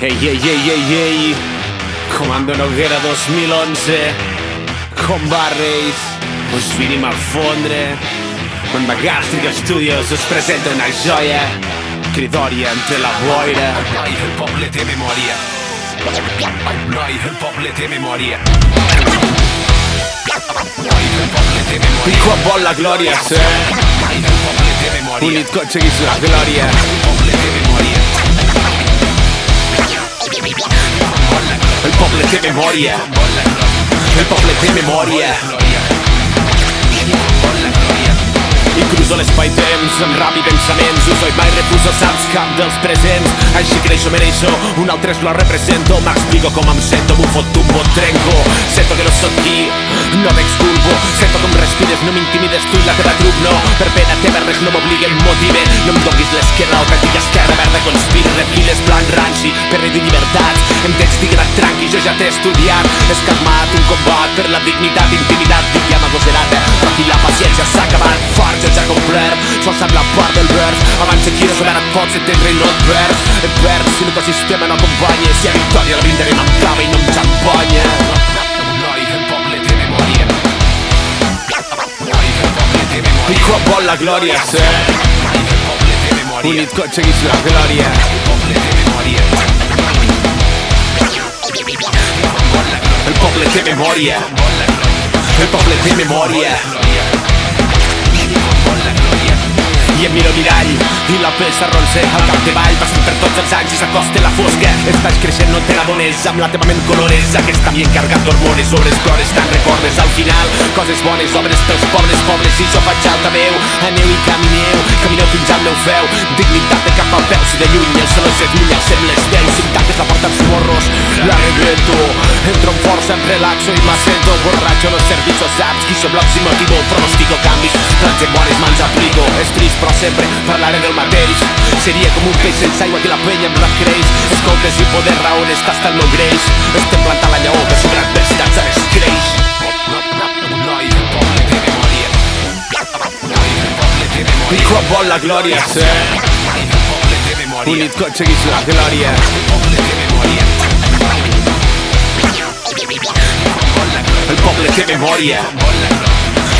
Ei, ei, ei, ei, ei Comando Noguera 2011 Com Barreis Us vinim a fondre Quan Bagàstrica Studios us presenta una joia Cridòria entre la boira Noi, el poble té memòria. Noi, el poble té memòria. Noi, el poble té I memòria. quan vol la glòria ser Noi, el poble té memòria. Unit que aconseguís la glòria El poble té memòria. Té memòria. El poble té memòria. I cruzo l'espai-temps amb rap i pensaments Us oi mai refuso, saps cap dels presents Així creixo, mereixo, un altre es lo represento M'explico com em sento, m'ho fot un bot trenco Sento que no sóc qui, no m'exculpo. Sento com respires, no m'intimides tu i la teva truc no. Per pena teva res no m'obliga, em motive. No em donis l'esquerra, autèntica esquerra verda Conspira, refiles, plan ranci, per reduir llibertats. Em tens digrat tranqui, jo ja t'he estudiat. És calmat, un combat per la dignitat Intimidat, dic ja m'agosserat, però aquí la paciència s'ha acabat. Fort, jo ja complert, sols amb la part del vers Abans de qui ara et pots entendre i no et perds. Et perds si l'ecosistema no acompanya Si a victòria la brindarem amb cava i no amb xampanya quan vol la memòria. Unit que aconseguís la glòria El poble té memòria. El poble té memòria I em miro al mirall. I la pell s'arronsa al capdavall. Passen per tots els anys i s'acosta la fosca. Estàs creixent, no te l'adones amb la teva ment colores Aquest ambient carregat d'hormones, obres, plores, tant recordes Al final, coses bones, obres pels pobres, pobres. I jo faig alta veu, aneu i camineu. Camineu fins al meu feu, dignitat de cap a peu Si de lluny el cel es lluny, alcem les veus Si em tanques la porta als morros, la rebento Entro amb força, em relaxo Borratxo, no serviço, saps qui som blocs i motivo. Pronostico canvis, plans en bones mans aplico És trist però sempre parlaré del mateix Seria com un peix sense aigua que la penya em rap creix Escoltes i poder raon està hasta el meu greix Estem plantant la lleó que sobre adversitats es creix I quan vol la glòria ser. Unit que la glòria en memoria.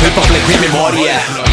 Hip hop le memoria.